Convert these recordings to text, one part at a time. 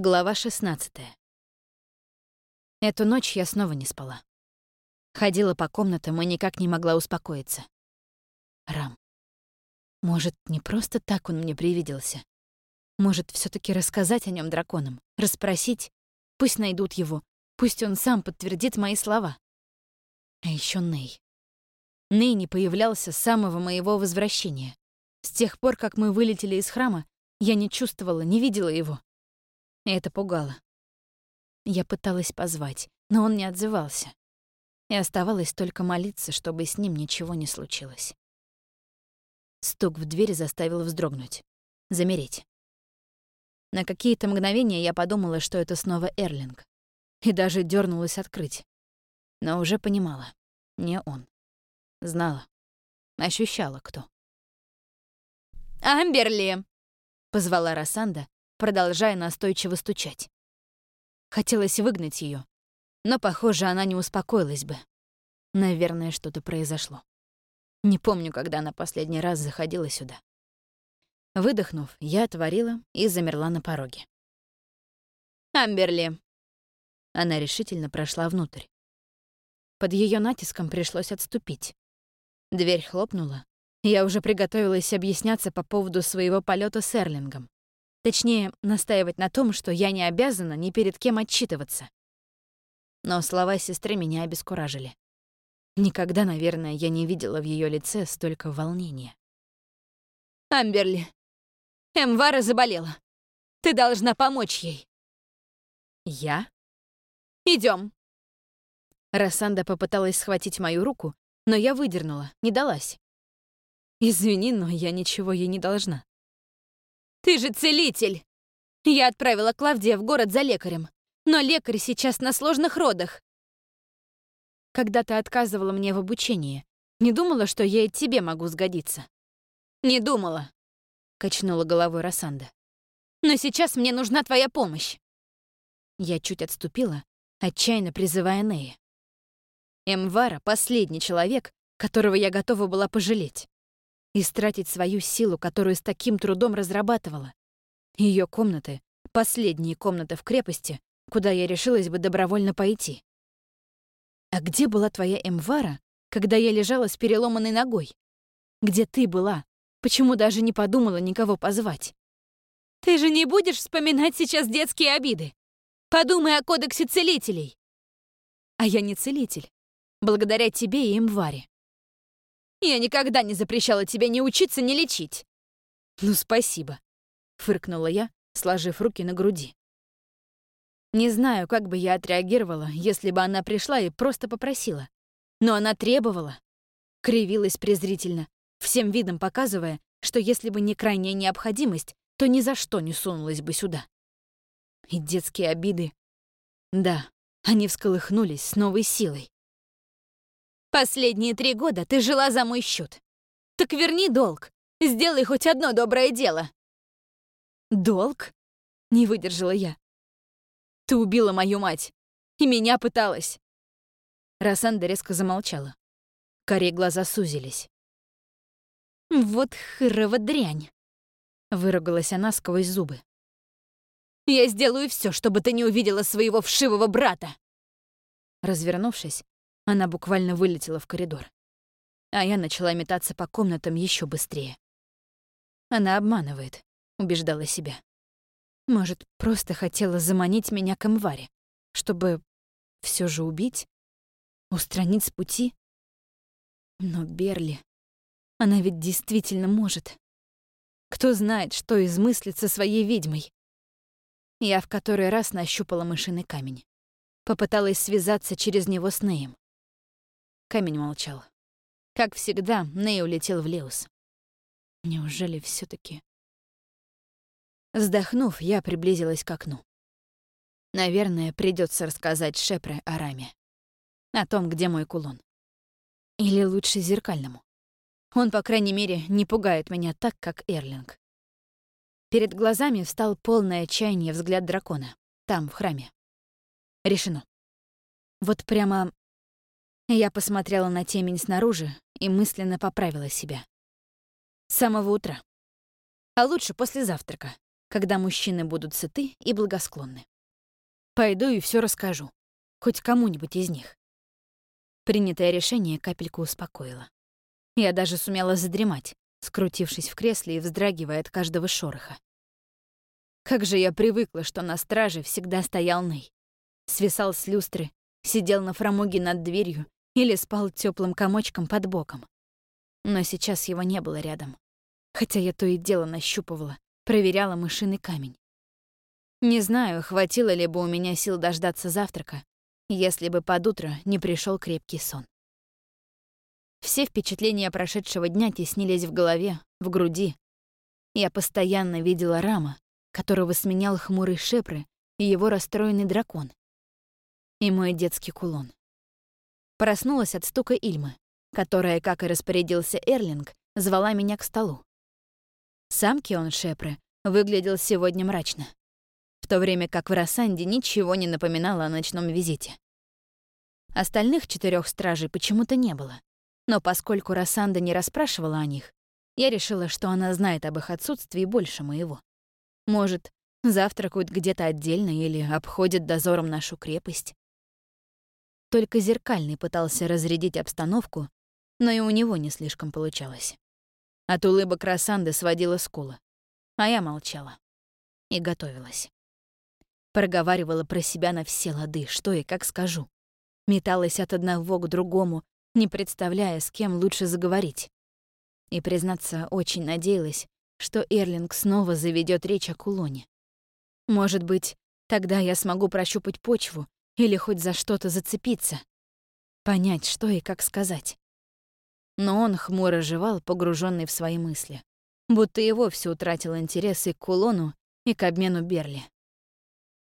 Глава 16 Эту ночь я снова не спала. Ходила по комнатам и никак не могла успокоиться. Рам. Может, не просто так он мне привиделся? Может, все таки рассказать о нем драконам, расспросить? Пусть найдут его, пусть он сам подтвердит мои слова. А еще Ней. Ней не появлялся с самого моего возвращения. С тех пор, как мы вылетели из храма, я не чувствовала, не видела его. И это пугало. Я пыталась позвать, но он не отзывался. И оставалось только молиться, чтобы с ним ничего не случилось. Стук в дверь заставил вздрогнуть, замереть. На какие-то мгновения я подумала, что это снова Эрлинг, и даже дернулась открыть. Но уже понимала, не он. Знала, ощущала кто. «Амберли!» — позвала Рассанда, продолжая настойчиво стучать. Хотелось выгнать ее, но, похоже, она не успокоилась бы. Наверное, что-то произошло. Не помню, когда она последний раз заходила сюда. Выдохнув, я отворила и замерла на пороге. «Амберли!» Она решительно прошла внутрь. Под ее натиском пришлось отступить. Дверь хлопнула. Я уже приготовилась объясняться по поводу своего полета с Эрлингом. Точнее, настаивать на том, что я не обязана ни перед кем отчитываться. Но слова сестры меня обескуражили. Никогда, наверное, я не видела в ее лице столько волнения. «Амберли, Эмвара заболела. Ты должна помочь ей». «Я?» Идем. Рассанда попыталась схватить мою руку, но я выдернула, не далась. «Извини, но я ничего ей не должна». Ты же целитель! Я отправила Клавдия в город за лекарем, но лекарь сейчас на сложных родах. Когда ты отказывала мне в обучении, не думала, что я и тебе могу сгодиться? Не думала, — качнула головой Рассанда. Но сейчас мне нужна твоя помощь. Я чуть отступила, отчаянно призывая Нея. Эмвара — последний человек, которого я готова была пожалеть истратить свою силу, которую с таким трудом разрабатывала. Ее комнаты — последние комнаты в крепости, куда я решилась бы добровольно пойти. А где была твоя Эмвара, когда я лежала с переломанной ногой? Где ты была? Почему даже не подумала никого позвать? Ты же не будешь вспоминать сейчас детские обиды? Подумай о кодексе целителей. А я не целитель. Благодаря тебе и Эмваре. Я никогда не запрещала тебе ни учиться, ни лечить. Ну, спасибо, фыркнула я, сложив руки на груди. Не знаю, как бы я отреагировала, если бы она пришла и просто попросила. Но она требовала. Кривилась презрительно, всем видом показывая, что если бы не крайняя необходимость, то ни за что не сунулась бы сюда. И детские обиды. Да, они всколыхнулись с новой силой. Последние три года ты жила за мой счет. Так верни долг. Сделай хоть одно доброе дело. Долг? Не выдержала я. Ты убила мою мать. И меня пыталась. Рассанда резко замолчала. Коре глаза сузились. «Вот хырова дрянь!» — выругалась она сквозь зубы. «Я сделаю все, чтобы ты не увидела своего вшивого брата!» Развернувшись, она буквально вылетела в коридор. А я начала метаться по комнатам еще быстрее. Она обманывает, убеждала себя. Может, просто хотела заманить меня к Эмваре, чтобы все же убить? Устранить с пути? Но Берли... Она ведь действительно может. Кто знает, что измыслит со своей ведьмой. Я в который раз нащупала мышиный камень. Попыталась связаться через него с Неем. Камень молчал. Как всегда, Ней улетел в Леус. Неужели все таки Вздохнув, я приблизилась к окну. Наверное, придется рассказать Шепре о раме. О том, где мой кулон. Или лучше зеркальному. Он, по крайней мере, не пугает меня так, как Эрлинг. Перед глазами встал полное отчаяние взгляд дракона. Там, в храме. Решено. Вот прямо я посмотрела на темень снаружи и мысленно поправила себя. С самого утра. А лучше после завтрака. когда мужчины будут сыты и благосклонны. Пойду и все расскажу. Хоть кому-нибудь из них. Принятое решение капельку успокоило. Я даже сумела задремать, скрутившись в кресле и вздрагивая от каждого шороха. Как же я привыкла, что на страже всегда стоял Ней. Свисал с люстры, сидел на фрамуге над дверью или спал теплым комочком под боком. Но сейчас его не было рядом. Хотя я то и дело нащупывала, проверяла мышиный камень. Не знаю, хватило ли бы у меня сил дождаться завтрака, если бы под утро не пришел крепкий сон. Все впечатления прошедшего дня теснились в голове, в груди. Я постоянно видела Рама, которого сменял хмурый Шепры и его расстроенный дракон. И мой детский кулон. Проснулась от стука Ильмы, которая, как и распорядился Эрлинг, звала меня к столу. Сам Кион Шепре выглядел сегодня мрачно, в то время как в Рассанде ничего не напоминало о ночном визите. Остальных четырех стражей почему-то не было, но поскольку Рассанда не расспрашивала о них, я решила, что она знает об их отсутствии больше моего. Может, завтракают где-то отдельно или обходят дозором нашу крепость. Только Зеркальный пытался разрядить обстановку, но и у него не слишком получалось. От улыбок Рассанды сводила скула, а я молчала и готовилась. Проговаривала про себя на все лады, что и как скажу. Металась от одного к другому, не представляя, с кем лучше заговорить. И, признаться, очень надеялась, что Эрлинг снова заведет речь о кулоне. Может быть, тогда я смогу прощупать почву или хоть за что-то зацепиться. Понять, что и как сказать но он хмуро жевал, погруженный в свои мысли, будто и вовсе утратил интерес и к кулону, и к обмену Берли.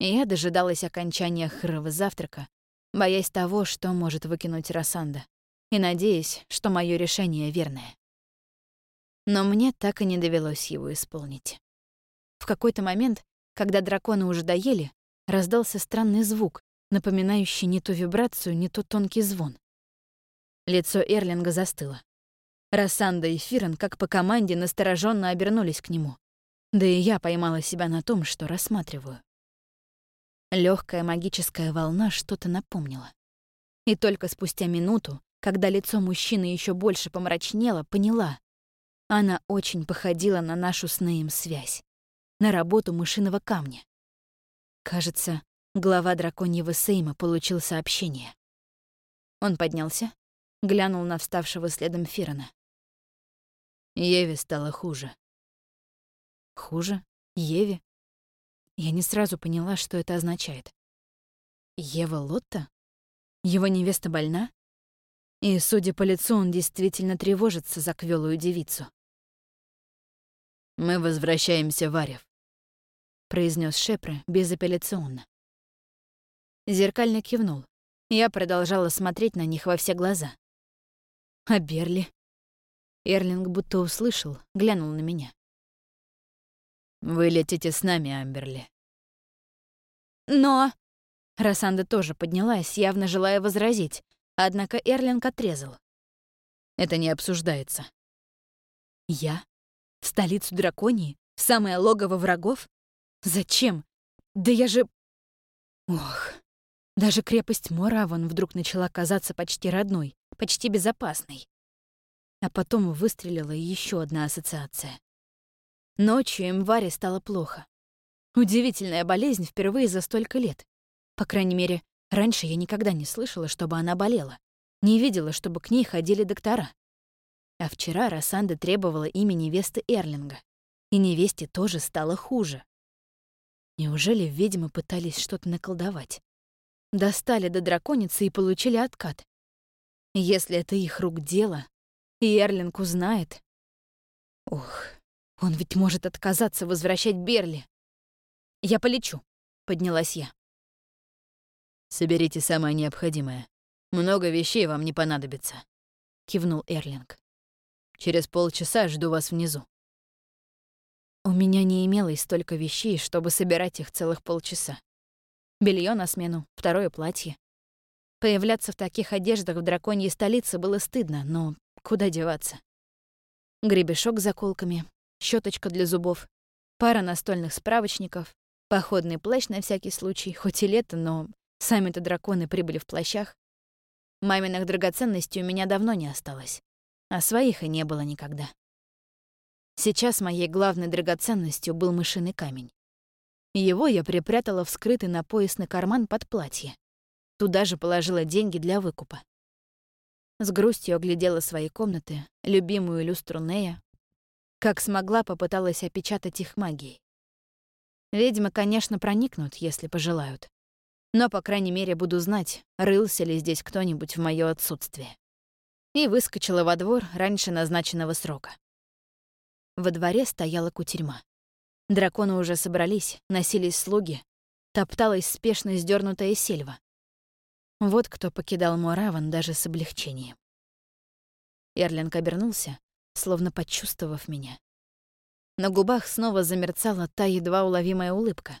Я дожидалась окончания хрова завтрака, боясь того, что может выкинуть Рассанда, и надеясь, что мое решение верное. Но мне так и не довелось его исполнить. В какой-то момент, когда драконы уже доели, раздался странный звук, напоминающий не ту вибрацию, не то тонкий звон. Лицо Эрлинга застыло. Рассанда и Фирен, как по команде, настороженно обернулись к нему. Да и я поймала себя на том, что рассматриваю. Легкая магическая волна что-то напомнила. И только спустя минуту, когда лицо мужчины еще больше помрачнело, поняла. Она очень походила на нашу с Неем связь, на работу мышиного камня. Кажется, глава драконьего Сейма получил сообщение. Он поднялся, глянул на вставшего следом Фирона. Еве стало хуже. Хуже? Еве? Я не сразу поняла, что это означает. Ева Лотта? Его невеста больна? И, судя по лицу, он действительно тревожится за квелую девицу. «Мы возвращаемся в Арев», — произнес Шепре безапелляционно. Зеркально кивнул. Я продолжала смотреть на них во все глаза. А Берли? Эрлинг будто услышал, глянул на меня. «Вы летите с нами, Амберли». «Но...» Рассанда тоже поднялась, явно желая возразить, однако Эрлинг отрезал. «Это не обсуждается». «Я? В столицу драконии? В самое логово врагов? Зачем? Да я же...» Ох, даже крепость Мораван вдруг начала казаться почти родной почти безопасной. А потом выстрелила еще одна ассоциация. Ночью Эмваре стало плохо. Удивительная болезнь впервые за столько лет. По крайней мере, раньше я никогда не слышала, чтобы она болела. Не видела, чтобы к ней ходили доктора. А вчера Рассанда требовала имя невесты Эрлинга. И невесте тоже стало хуже. Неужели ведьмы пытались что-то наколдовать? Достали до драконицы и получили откат. Если это их рук дело, и Эрлинг узнает... Ох, он ведь может отказаться возвращать Берли. «Я полечу», — поднялась я. «Соберите самое необходимое. Много вещей вам не понадобится», — кивнул Эрлинг. «Через полчаса жду вас внизу». У меня не имелось столько вещей, чтобы собирать их целых полчаса. Белье на смену, второе платье, Появляться в таких одеждах в драконьей столице было стыдно, но куда деваться? Гребешок с заколками, щеточка для зубов, пара настольных справочников, походный плащ на всякий случай, хоть и лето, но сами-то драконы прибыли в плащах. Маминых драгоценностей у меня давно не осталось, а своих и не было никогда. Сейчас моей главной драгоценностью был мышиный камень. Его я припрятала в скрытый на поясный карман под платье. Туда же положила деньги для выкупа. С грустью оглядела свои комнаты, любимую люстру Нея. Как смогла, попыталась опечатать их магией. Ведьмы, конечно, проникнут, если пожелают. Но, по крайней мере, буду знать, рылся ли здесь кто-нибудь в моё отсутствие. И выскочила во двор раньше назначенного срока. Во дворе стояла кутерьма. Драконы уже собрались, носились слуги, топталась спешно сдернутая сельва. Вот кто покидал Мураван даже с облегчением. Эрлинг обернулся, словно почувствовав меня. На губах снова замерцала та едва уловимая улыбка.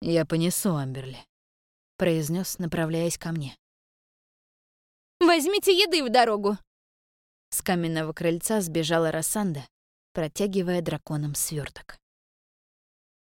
«Я понесу Амберли», — произнес, направляясь ко мне. «Возьмите еды в дорогу!» С каменного крыльца сбежала Рассанда, протягивая драконам сверток.